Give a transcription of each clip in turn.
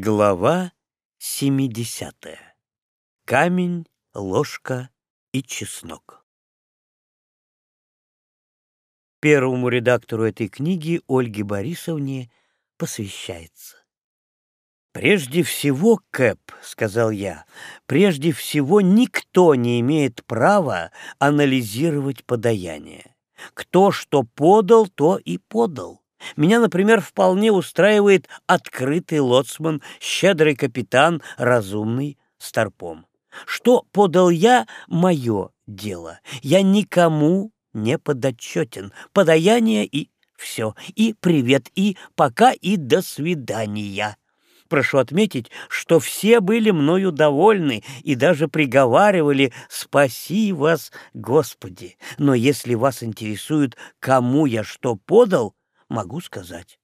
Глава 70. Камень, ложка и чеснок. Первому редактору этой книги Ольге Борисовне посвящается. «Прежде всего, Кэп, — сказал я, — прежде всего никто не имеет права анализировать подаяние. Кто что подал, то и подал. Меня, например, вполне устраивает открытый лоцман, щедрый капитан, разумный старпом. Что подал я — мое дело. Я никому не подотчетен. Подаяние и все. И привет, и пока, и до свидания. Прошу отметить, что все были мною довольны и даже приговаривали «Спаси вас, Господи!» Но если вас интересует, кому я что подал, могу сказать.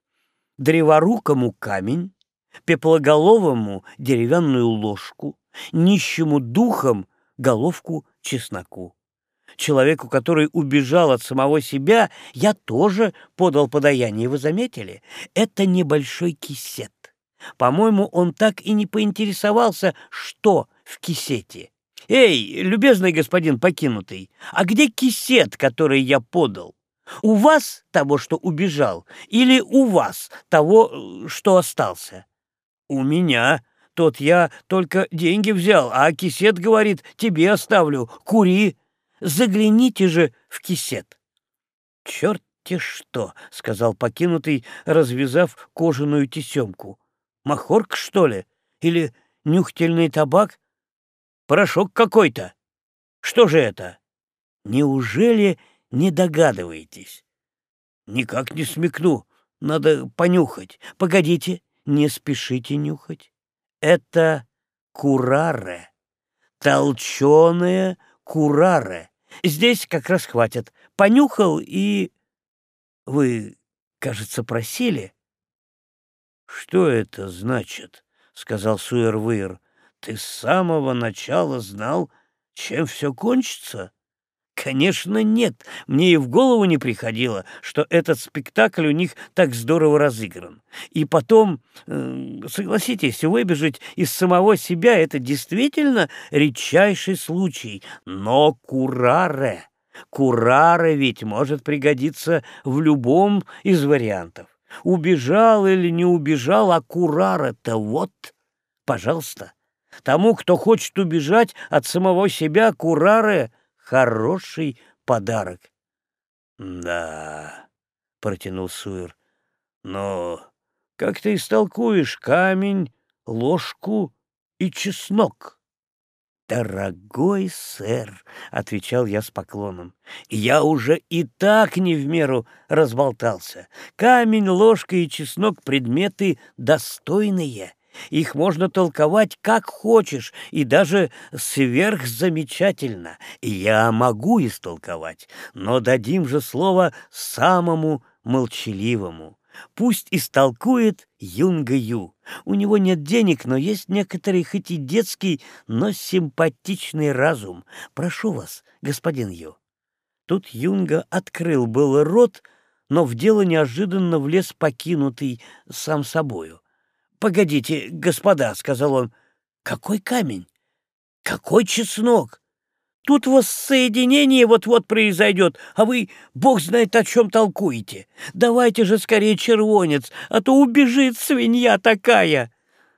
Древорукому камень, пеплоголовому деревянную ложку, нищему духом головку чесноку. Человеку, который убежал от самого себя, я тоже подал подаяние, вы заметили? Это небольшой кисет. По-моему, он так и не поинтересовался, что в кисете. «Эй, любезный господин покинутый, а где кисет, который я подал?» У вас того, что убежал, или у вас того, что остался? У меня. Тот я только деньги взял, а кисет, говорит, тебе оставлю. Кури. Загляните же в кисет. Черт-те что, — сказал покинутый, развязав кожаную тесемку. Махорк, что ли? Или нюхтельный табак? Порошок какой-то. Что же это? Неужели не догадываетесь. Никак не смекну. Надо понюхать. Погодите, не спешите нюхать. Это кураре. Толченое кураре. Здесь как раз хватит. Понюхал и... Вы, кажется, просили? Что это значит? — сказал Суэрвейр. Ты с самого начала знал, чем все кончится? Конечно, нет. Мне и в голову не приходило, что этот спектакль у них так здорово разыгран. И потом, э, согласитесь, выбежать из самого себя — это действительно редчайший случай. Но кураре, кураре ведь может пригодиться в любом из вариантов. Убежал или не убежал, а кураре-то вот, пожалуйста. Тому, кто хочет убежать от самого себя, кураре — хороший подарок. — Да, — протянул Суир, — но как ты истолкуешь камень, ложку и чеснок? — Дорогой сэр, — отвечал я с поклоном, — я уже и так не в меру разболтался. Камень, ложка и чеснок — предметы достойные — их можно толковать как хочешь, и даже сверхзамечательно. Я могу истолковать, но дадим же слово самому молчаливому. Пусть истолкует Юнга Ю. У него нет денег, но есть некоторый, хоть и детский, но симпатичный разум. Прошу вас, господин Ю. Тут Юнга открыл был рот, но в дело неожиданно влез покинутый сам собою. «Погодите, господа», — сказал он, — «какой камень? Какой чеснок? Тут воссоединение вот-вот произойдет, а вы, бог знает, о чем толкуете. Давайте же скорее червонец, а то убежит свинья такая».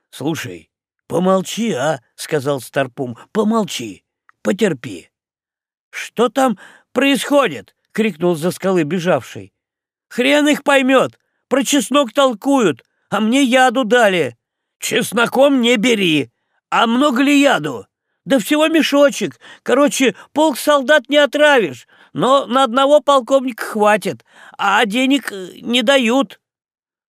«Слушай, помолчи, а», — сказал Старпум, — «помолчи, потерпи». «Что там происходит?» — крикнул за скалы бежавший. «Хрен их поймет! Про чеснок толкуют, а мне яду дали. Чесноком не бери. А много ли яду? Да всего мешочек. Короче, полк солдат не отравишь, но на одного полковника хватит, а денег э, не дают.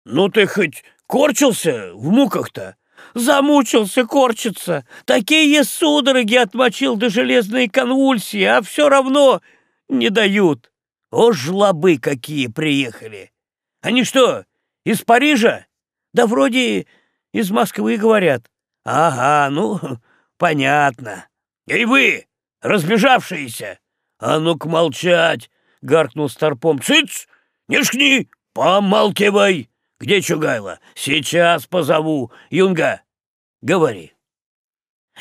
Ну ты хоть корчился в муках-то? Замучился корчиться. Такие судороги отмочил до железной конвульсии, а все равно не дают. О, жлобы какие приехали! Они что, из Парижа? Да вроде из Москвы говорят. Ага, ну, понятно. Эй вы, разбежавшиеся! А ну-ка молчать! Гаркнул старпом. Цыц! Не шкни! Помалкивай! Где Чугайло? Сейчас позову. Юнга, говори.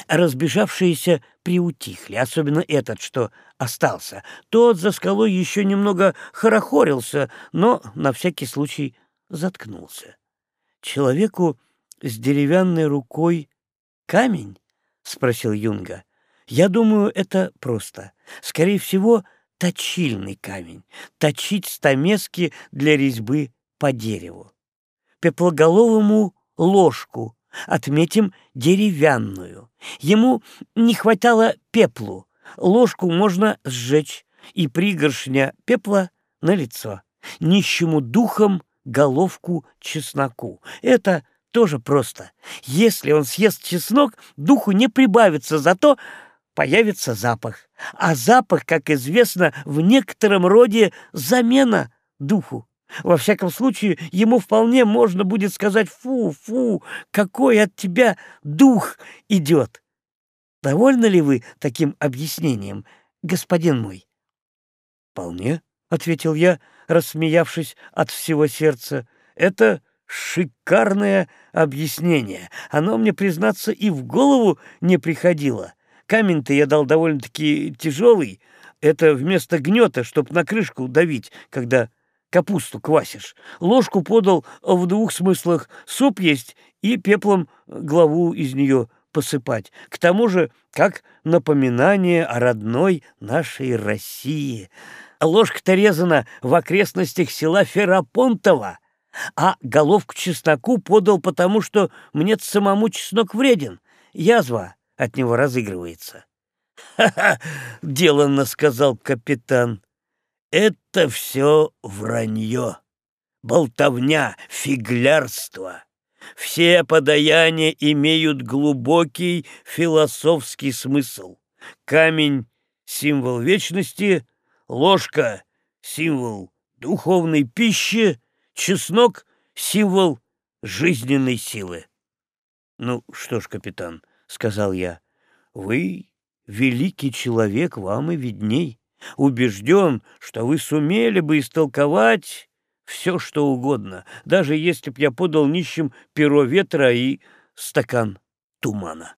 Разбежавшиеся приутихли, особенно этот, что остался. Тот за скалой еще немного хорохорился, но на всякий случай заткнулся. Человеку с деревянной рукой камень? — спросил Юнга. Я думаю, это просто. Скорее всего, точильный камень. Точить стамески для резьбы по дереву. Пеплоголовому ложку, отметим деревянную. Ему не хватало пеплу. Ложку можно сжечь, и пригоршня пепла на лицо. Нищему духом головку чесноку. Это тоже просто. Если он съест чеснок, духу не прибавится, зато появится запах. А запах, как известно, в некотором роде замена духу. Во всяком случае, ему вполне можно будет сказать «фу, фу, какой от тебя дух идет». Довольны ли вы таким объяснением, господин мой? «Вполне», — ответил я, рассмеявшись от всего сердца. «Это шикарное объяснение. Оно мне, признаться, и в голову не приходило. Камень-то я дал довольно-таки тяжелый. Это вместо гнета, чтоб на крышку давить, когда капусту квасишь. Ложку подал в двух смыслах — суп есть и пеплом главу из нее посыпать. К тому же, как напоминание о родной нашей России. Ложка-то резана в окрестностях села Ферапонтово, а головку чесноку подал потому, что мне самому чеснок вреден. Язва от него разыгрывается. «Ха-ха!» — деланно сказал капитан. Это все вранье, болтовня, фиглярство. Все подаяния имеют глубокий философский смысл. Камень — символ вечности, ложка — символ духовной пищи, чеснок — символ жизненной силы. «Ну что ж, капитан», — сказал я, — «вы великий человек, вам и видней. Убежден, что вы сумели бы истолковать все, что угодно, даже если б я подал нищим перо ветра и стакан тумана.